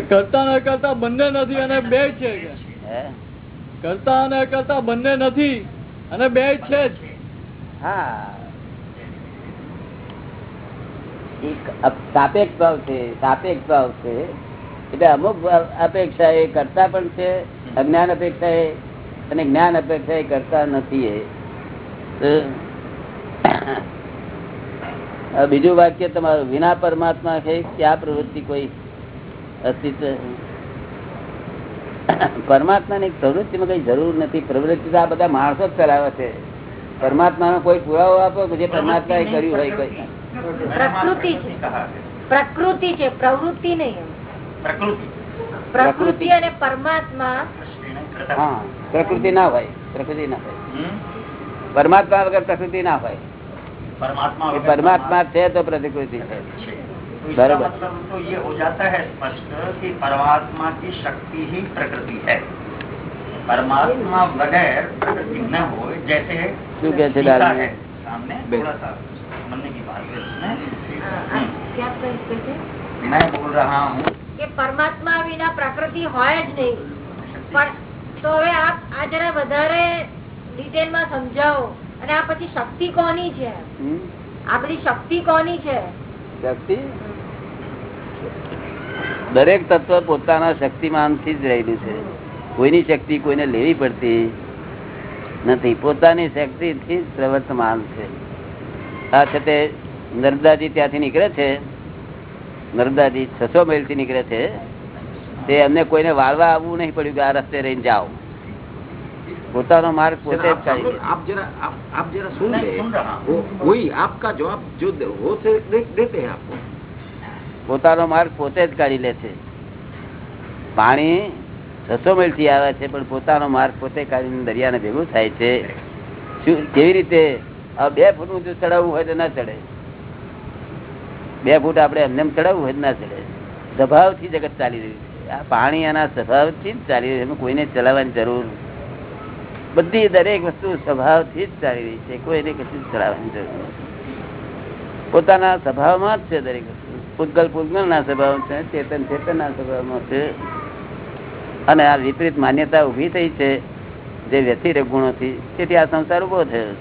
કરતા ને કરતા બંને નથી અને બે છે કરતા અને કરતા બંને નથી અને બે છે હા. સાપેક્ષ ભાવ છે સાપેક્ષ ભાવ છે એટલે અમુક અપેક્ષા એ કરતા પણ છે, અજ્ઞાન અપેક્ષા એ, અને જ્ઞાન અપેક્ષા એ કરતા નથી એ. બીજું વાક્ય તમારું, વિના પરમાત્મા છે ક્યાં પ્રવૃત્તિ કોઈ અસ્તિત્વ? પરમાત્મા ની પ્રવૃત્તિમાં કઈ જરૂર નથી. પ્રવૃત્તિ તો આ બધા માણસો જ કરાવે છે. પરમાત્મા નો કોઈ પુરાવો આપો કે જે પરમાત્મા એ કર્યું હોય કોઈ. પ્રકૃતિ છે. પ્રકૃતિ છે, પ્રવૃત્તિ નહીં. પ્રકૃતિ પ્રકૃતિ અને પરમાત્મા હા પ્રકૃતિ ના હોય પ્રકૃતિ ના હોય हम्म? પરમાત્મા વગર પ્રકૃતિ ના હોય परमात्मा એ પરમાત્મા છે તો પ્રકૃતિ છે છે तो इसका बराबर। मतलब तो ये हो जाता है स्पष्ट कि परमात्मा की शक्ति ही प्रकृति है परमात्मा बगैर प्रकृति न हो जैसे શું કે છે शीशा દાદા? है सामने बे- थोड़ा सा समझने की बात है इसमें આ ક્યાં કહે છે मैं बोल रहा हूँ કે પરમાત્મા વિના પ્રકૃતિ હોય જ નહીં પણ તો હવે આપ આ જરા વધારે ડિટેલમાં સમજાવો અને આ પછી શક્તિ કોની છે હમ? આ બધી શક્તિ કોની છે શક્તિ દરેક તત્વ પોતાના શક્તિમાન થી જ રહેલું છે કોઈની શક્તિ કોઈને લેવી પડતી નથી પોતાની શક્તિ થી જ પ્રવર્તમાન છે આ છે તે નર્મદાજી ત્યાંથી નીકળે છે નર્મદાજી છસો મેલથી નીકળે છે. તે એમને કોઈને વાળવા આવવું નહીં પડ્યું કે આ રસ્તે રહીને જાઓ. પોતાનો માર્ગ પોતે પોતાનો માર્ગ પોતે જ કાઢી લે છે. પાણી છસો મેલથી આવે છે પણ પોતાનો માર્ગ પોતે કાઢીને દરિયાને ભેગું થાય છે. કેવી રીતે? બે ફૂટ ઊંચું ચડાવવું હોય તો ના ચડે. બે ફૂટ આપણે એમને ચડાવવું હોય ના ચડે સ્વભાવથી જગત ચાલી રહ્યું છે. આ પાણી એના સ્વભાવથી જ ચાલી રહ્યું છે. કોઈને ચલાવવાની જરૂર બધી દરેક વસ્તુ સ્વભાવથી જ ચાલી રહી છે. કોઈને કશું ચલાવવાની જરૂર પોતાના સ્વભાવમાં જ છે દરેક વસ્તુ. પૂતગલ પૂતગલ ના સ્વભાવ છે, ચેતન ચેતન ના સ્વભાવમાં છે. અને આ વિપરીત માન્યતા ઊભી થઈ છે જે વ્યતિરેક ગુણોથી. તેથી આ સંસાર ઊભો થયો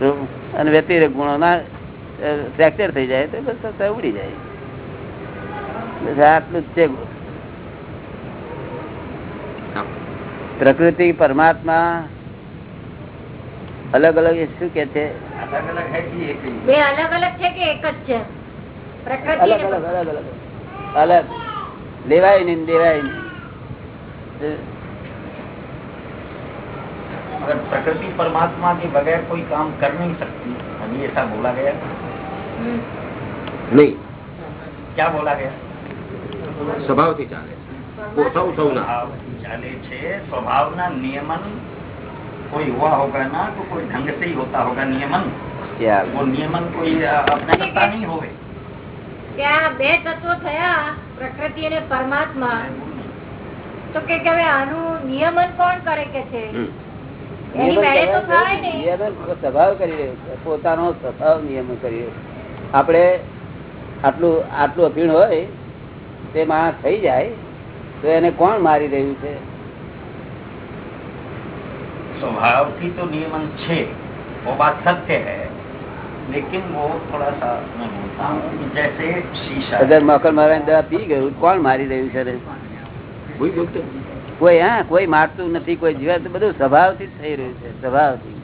છે. અને વ્યતિરેક ગુણો ના ફ્રેક્ચર થઈ જાય તો બસ સંસાર ઉડી જાય બસ આટલું જ છે પ્રકૃતિ પરમાત્મા અલગ અલગ એ શું કે છે अलग अलग है कि एक ही બે અલગ અલગ છે કે એક જ છે પ્રકૃતિ અલગ અને અલગ અલગ અલગ અલગ લેવાય નહીં ને દેવાય નહીં मगर प्रकृति परमात्मा के बगैर कोई काम कर नहीं सकती अभी ऐसा बोला गया હમ. નહીં क्या बोला गया સ્વભાવથી ચાલે वो સૌ સૌના स्वभाव चाले छे स्वभावना नियमन कोई हुआ होगा ना तो कोई ढंग से ही होता होगा नियमन ખ્યાલ. वो नियमन कोई अ, अपने करता नहीं होवे કે આ બે તત્વો થયા પ્રકૃતિ અને પરમાત્મા તો કે કે હવે આનું નિયમન કોણ કરે કે છે હમ. એની નિયમન મેળે તો કરવા થાય જોઈએ. નહીં નિયમન સ્વભાવ કરી રહ્યો છે પોતાનો સ્વભાવ નિયમન કરી રહ્યો છે. આપણે આટલું આટલું અભીણ હોય તે માણસ થઈ જાય તો એને કોણ મારી રહ્યું છે स्वभाव की तो नियमन छे वो बात सत्य है लेकिन वो थोड़ा सा मैं बोलता हूँ कि जैसे शीशा અગર મકર મારવાની દવા પી ગયું કોણ મારી રહ્યું છે એને? કોઈ બોલતો કોઈ હા કોઈ મારતું નથી કોઈ જીવાતું બધું સ્વભાવથી જ થઈ રહ્યું છે સ્વભાવથી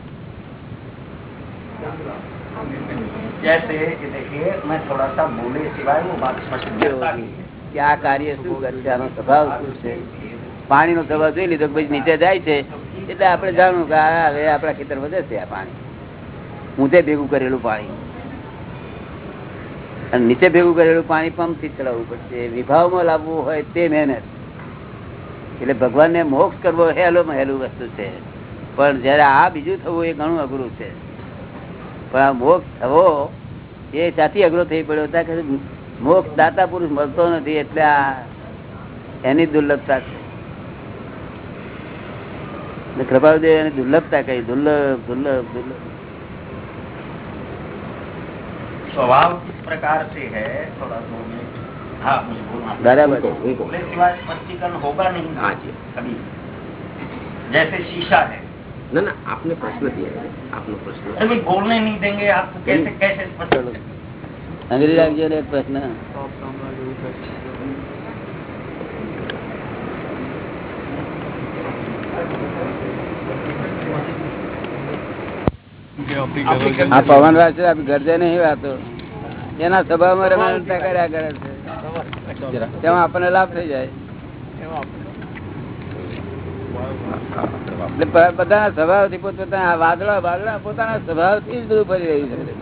પાણી નો સ્વભાવ જોઈ લીધો નીચે જાય છે? એટલે આપણે જાણવું કે હવે ખેતર વધે છે આ પાણી. હું ભેગું કરેલું પાણી. અને નીચે ભેગું કરેલું પાણી પંપથી ચલાવવું પડશે. વિભાવમાં લાવવું હોય તે મહેનત. એટલે ભગવાન ને મોક્ષ કરવો હેલો મહેલું વસ્તુ છે. પણ જયારે આ બીજું થવું એ ઘણું અઘરું છે. પણ આ મોક્ષ થવો એ સાથી અઘરો થઈ પડ્યો હતા કે મોક્ષ દાતા પુરુષ મળતો નથી એટલે આ એની દુર્લભતા છે એટલે કૃપાળુદેવ એની દુર્લભતા કહી દુર્લભ દુર્લભ દુર્લભ स्वभाव किस प्रकार से है थोड़ा दो मिनट हाँ मुझे बोलना है। બરાબર છે. उनको बोले सिवाय स्पष्टीकरण होगा नहीं हाँ जी कभी जैसे शीशा है ना ना आपने प्रश्न दिया है आपने प्रश्न अभी बोलने नहीं देंगे आपको कैसे कैसे स्पष्ट ચલો અંગ્રેજી રાખજો ને એક પ્રશ્ન આ પવન રાજ છે આપી ગરજે નહીં વાતો એના સ્વભાવમાં રમણતા કર્યા કરે છે તેમાં આપણને લાભ થઈ જાય એટલે પ- બધાના સ્વભાવથી પોતપોતાના આ વાદળા વાદળા પોતાના સ્વભાવથી જ બધું ફરી રહ્યું છે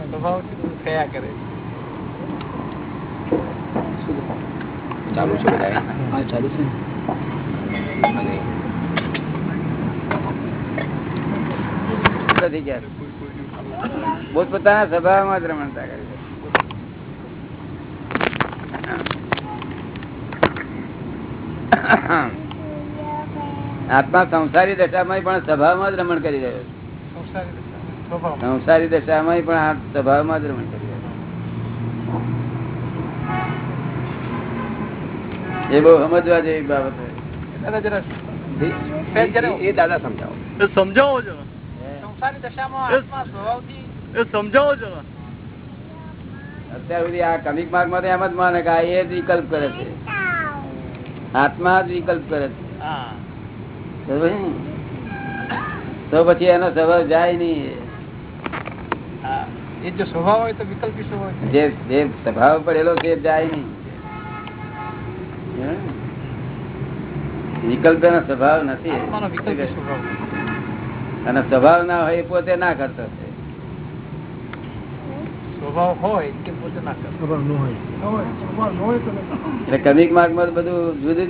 ચાલુ છે બધા નથી ગયા? પોતપોતાના સ્વભાવમાં જ રમણતા કરે છે. આત્મા સંસારી દશામાં પણ સ્વભાવમાં જ રમણ કરી રહ્યો છે. સંસારી દશામાં પણ આ સ્વભાવમાં જ રમણ કરી રહ્યો એ બહુ સમજવા જેવી બાબત એ દાદા સમજાવો. સમજાવો છો એ સમજાવો છો અત્યાર સુધી આ કમિક માર્ગમાં એમ જ માને કે આ એ જ વિકલ્પ કરે છે. આત્મા જ વિકલ્પ કરે છે? તો પછી? એનો સ્વભાવ જાય નહીં. એ સ્વભાવ હોય તો વિકલ્પી સ્વભાવ જે જે સ્વભાવ પડેલો છે જાય નહીં. વિકલ્પ નો સ્વભાવ નથી. અને સ્વભાવ ના હોય એ પોતે ના કરતો છે. સ્વભાવ હોય કે પોતે ના કરે સ્વભાવ હોય સ્વભાવ ન હોય. તો એટલે કમિક માર્ગમાં બધું જુદું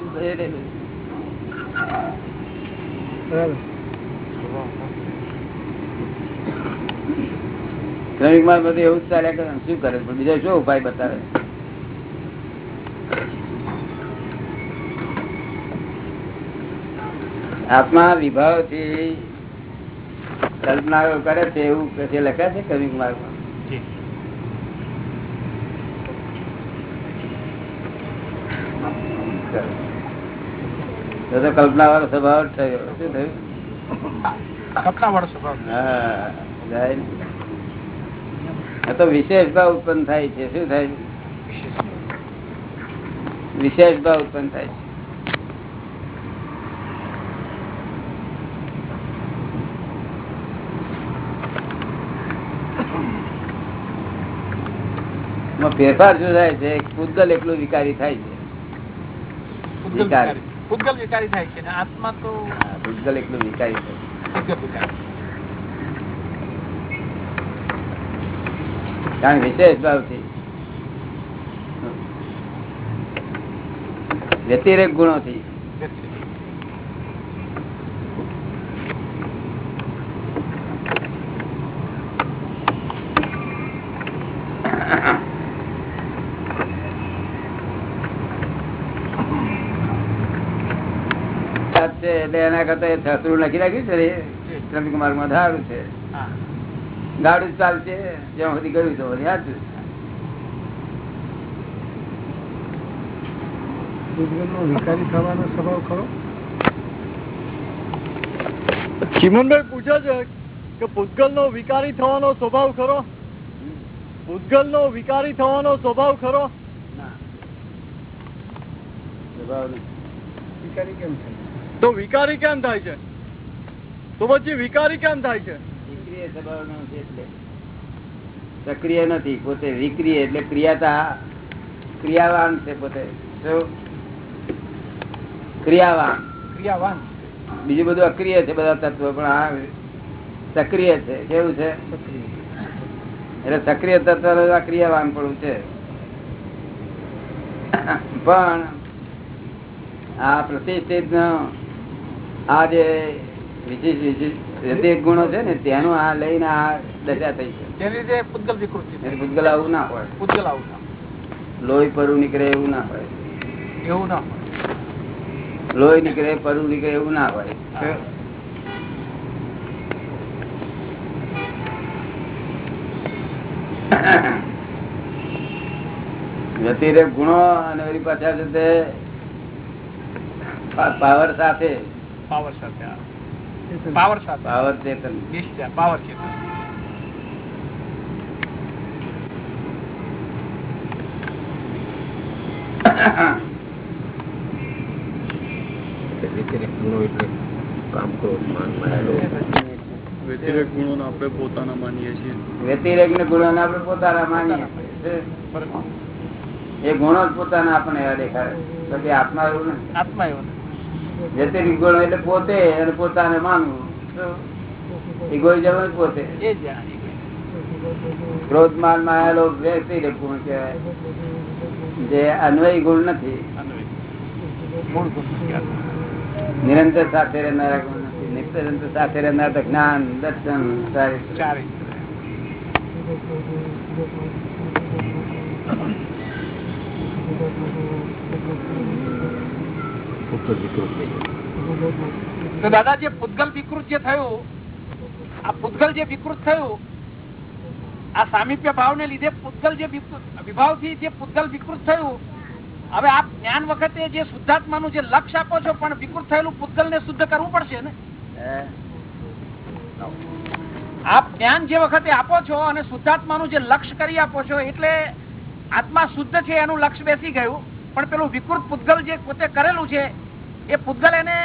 ક્રમિક માર્ગ બધું એવું જ ચાલ્યા કરે શું કરે પણ બીજો શું ઉપાય બતાવે? આત્મા વિભાવથી કલ્પના કરે છે એવું પછી લખે છે ક્રમિક માર્ગમાં તો તો કલ્પના વાળો સ્વભાવ થયો. શું થયું? વાળો સ્વભાવ. હા તો વિશેષ ભાવ ઉત્પન્ન થાય છે. શું થાય? વિશેષ ભાવ ઉત્પન્ન થાય છે. ફેરફાર શું થાય છે? પૂતગલ એટલું વિકારી થાય છે. વિકાર. પૂતગલ વિકારી થાય છે આત્મા તો ભૂતગલ એકલું વિકારી થાય કારણ વિશેષ ભાવથી વ્યતિરેક ગુણોથી સાત છે એટલે એના કરતા એ લખી રાખ્યું છે શ્રમિક માર્ગમાં ધારું છે. ગાડું ચાલશે જ્યાં સુધી ગયું તો સાચું ચિમનભાઈ પૂછે છે કે પૂતગલ નો વિકારી થવાનો સ્વભાવ ખરો? ભૂતગલ નો વિકારી થવાનો સ્વભાવ ખરો? સ્વભાવ વિકારી કેમ નહીં. તો વિકારી કેમ થાય છે? તો પછી વિકારી કેમ થાય છે? વિક્રિય સ્વભાવનો છે એટલે. સક્રિય નથી પોતે વિક્રિય એટલે ક્રિયાતા ક્રિયાવાન છે પોતે. ક્રિયાવાન. ક્રિયાવાન. બીજું બધું અક્રિય છે બધા તત્વો પણ આ સક્રિય છે. કેવું છે? એટલે સક્રિય તત્વ ક્રિયાવાન પણ છે. પણ આ પ્રતિષ્ઠિત આ જે વિશેષ વિશેષ ગુણો છે ને તેનું આ લઈને આ દશા થઈ છે. જેની રીતે પૂતગલ વિકૃતિ એટલે ભૂતગલ આવું ના હોય. પૂતગલ આવું ના લોહી પરું નીકળે એવું ના હોય. એવું ના લોહી નીકળે પરું નીકળે એવું ના હોય. વ્યતિરેક ગુણો અને પાછા પાવર પા- પાવર સાથે પાવર સાથે પાવર સાથે પાવર ચેતન. છે વ્યતિરેક ગુણો આપણે પોતાના માનીએ છીએ. વ્યતિરેક ને ગુણો ને આપણે પોતાના માનીએ એ ગુણો જ પોતાના આપણે દેખાય આત્મા એવું ને? આત્મા એવો વ્યતિરિક ગુણો એટલે પોતે અને પોતાને માનવું. ઇગોઇઝમ જ પોતે. એ જ આ. ક્રોધ માન માયેલો વ્યતિરિક ગુણ કહેવાય. જે અન્વય ગુણ નથી. નિરંતર સાથે રહેનારા ગુણ નથી. નિરંતર સાથે રહેનાર તો જ્ઞાન દર્શન સારી ચારે તો દાદા જે પૂતગલ વિકૃત જે થયું, આ પૂતગલ જે વિકૃત થયું, આ સામીપ્ય ભાવ ને લીધે પૂતગલ જે વિભાવથી જે પૂતગલ વિકૃત થયું, હવે આપ જ્ઞાન વખતે જે શુદ્ધાત્માનું જે લક્ષ્ય આપો છો, પણ વિકૃત થયેલું પૂતગલ ને શુદ્ધ કરવું પડશે ને? આપ જ્ઞાન જે વખતે આપો છો અને શુદ્ધાત્માનું જે લક્ષ્ય કરી આપો છો, એટલે આત્મા શુદ્ધ છે, એનું લક્ષ્ય બેસી ગયું. પણ પેલું વિકૃત પૂતગલ જે પોતે કરેલું છે એ પૂતગલ એને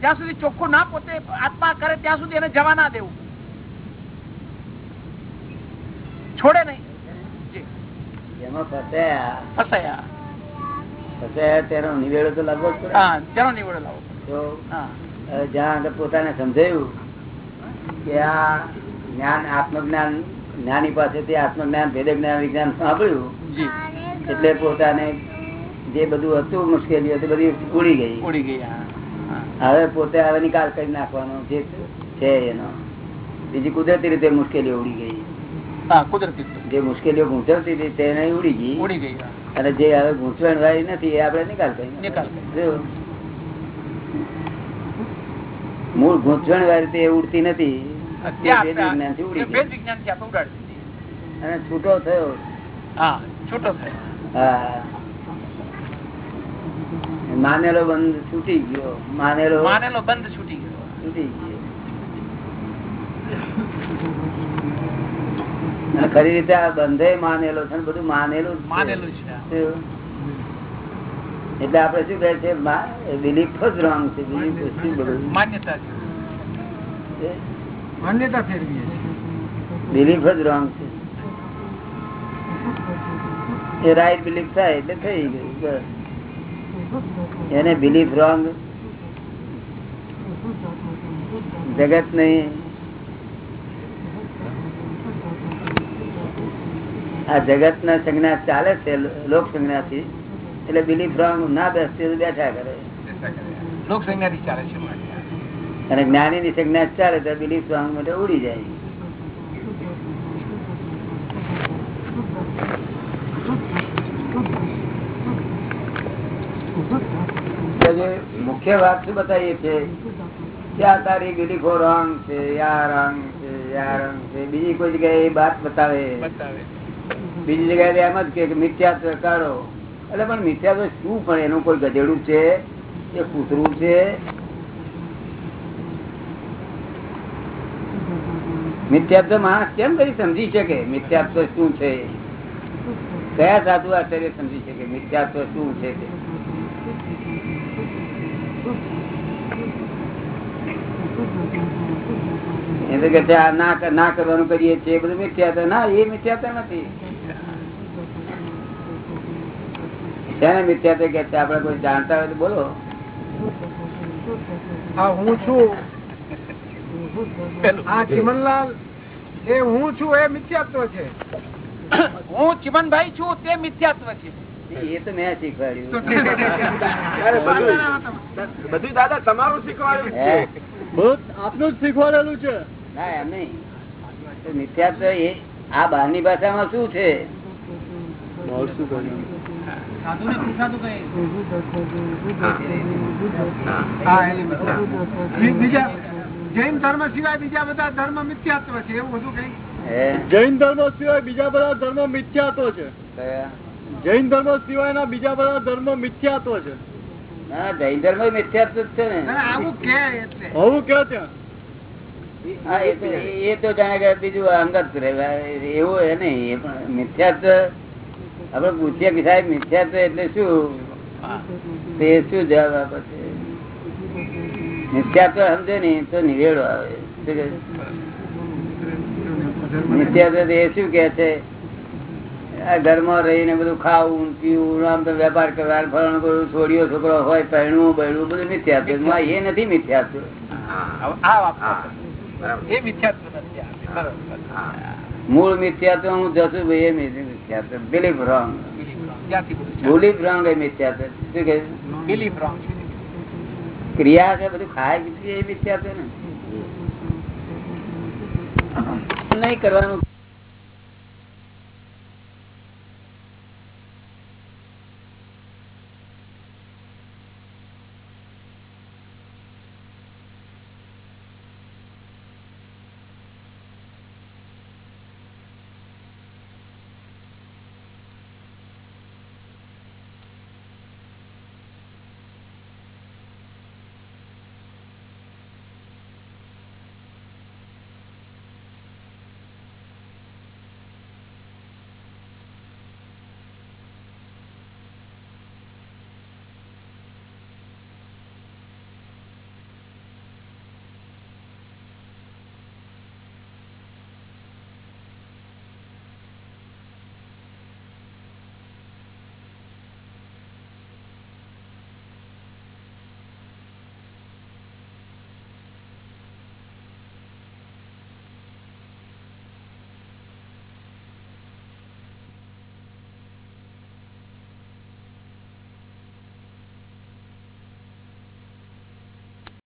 જ્યાં સુધી ચોખ્ખું ના પોતે આત્મા કરે ત્યાં સુધી એને જવા ના દેવું. છોડે નહીં. પોતાને સમજાયું કે આ જ્ઞાન આત્મજ્ઞાન જ્ઞાની પાસેથી આત્મજ્ઞાન ભેદ જ્ઞાન વિજ્ઞાન સાંભળ્યું એટલે પોતાને જે બધું હતું મુશ્કેલી હતી બધી ઉડી ગઈ. ઉડી ગઈ. હવે પોતે હવે નિકાલ કરી નાખવાનો જે છે એનો. બીજી કુદરતી રીતે મુશ્કેલીઓ ઉડી ગઈ. કુદરતી જે મુશ્કેલીઓ ગૂંચવતી હતી તેને ઉડી ગઈ. ઉડી ગઈ અને જે હવે ગૂંચવણ વાળી નથી એ આપણે નિકાલ કરી નિકાલ મૂળ ગૂંચવણ વાળી તે ઉડતી નથી. અને છૂટો થયો. હા છૂટો થયો. હા. માનેલો બંધ છૂટી ગયો. માનેલો માનેલો બંધ છૂટી ગયો. છૂટી ગયો. ખરી રીતે આ બંધે માનેલો છે બધું માનેલું. માનેલું છે? એટલે આપડે શું કહે છે? બિલીફ જ રોંગ છે માન્યતા છે. માન્યતા ફેરવીએ બિલીફ જ રોંગ છે. એ રાઈટ બિલીફ થાય એટલે થઈ ગયું બસ. એને બિલીફ રોંગ જગત નહીં. આ જગત ના સંજ્ઞા ચાલે છે લોક સંજ્ઞા થી એટલે બિલીફ રોંગ ના બેસતી તો બેઠા કરે. લોક સંજ્ઞાથી ચાલે છે અને જ્ઞાની ની સંજ્ઞા ચાલે તો બિલીફ રોંગ માટે ઉડી જાય તો જે મુખ્ય વાત શું બતાવીએ છે કે આ તારી બિલીફો રંગ છે યા રંગ છે યા રંગ છે. બીજી કોઈ જગ્યાએ એ વાત બતાવે? બીજી જગ્યાએ એમ જ કે મિથ્યાત્વ કરો. એટલે પણ મિથ્યા તો શું પણ એનું કોઈ ગધેડું છે? કે કૂતરું છે? મિથ્યાત્વ માણસ કેમ કરી સમજી શકે? મિથ્યાત્વ શું છે? કયા સાધુ આચાર્ય સમજી શકે? મિથ્યાત્વ શું છે તે? કે ના કરવાનું કરીએ છીએ બધું મિથ્યાત્વ ના એ મિથ્યાત્વ નથી. છે ને મિથ્યાત્વ કે છે? આપડે કોઈ જાણતા હોય તો બોલો. હા હું છું. આ ચિમનલાલ. એ હું છું એ મિથ્યાત્વ છે. હું ચિમનભાઈ છું તે મિથ્યાત્વ છે. એ તો મેં શીખવાડ્યું. બધું દાદા તમારું શીખવાડ્યું? આપનું જ શીખવાડેલું છે. ના એમ નહીં. તો મિથ્યાત્વ એ આ બહારની ભાષામાં શું છે? જૈન ધર્મ સિવાય બીજા બધા ધર્મ મિથ્યાત્વ છે એવું બધું કઈ? જૈન ધર્મ સિવાય બીજા બધા ધર્મ મિથ્યાત્વ છે? જૈન ધર્મ સિવાયના બીજા બધા ધર્મ મિથ્યાત્વ છે. ના જૈન ધર્મ મિથ્યાત્વ જ છે ને. આવું કે આવું કે ત્યાં એ તો જાણે કે બીજું અંગત એવું એ નહીં મિથ્યાત્વ. આપડે પૂછીએ કે સાહેબ મિથ્યાત્વ એટલે શું? તે શું જવાબ આપે છે? મિથ્યાત્વ સમજે ને તો નિવેડો આવે. શું કહે? મિથ્યાત્વ એ શું કે છે? ઘરમાં રહીને બધું ખાવું પીવું આમ તો વેપાર કરવા ફરણ કરવું છોડીઓ છોકરો હોય પહેણું બહેણું બધું મિથ્યાત્વ. એ નથી મિથ્યાત્વ. એ નથી આ. બરોબર. મૂળ મિથ્યાત્વ હું જસુભાઈ એ મિથ્યાત્વ. બિલીફ રોંગ બિલીફ રોંગ એ મિથ્યાત્વ. શું કે બિલીફ રોંગ ક્રિયા છે બધું ખાય એ મિથ્યાત્વ ને? નહીં કરવાનું.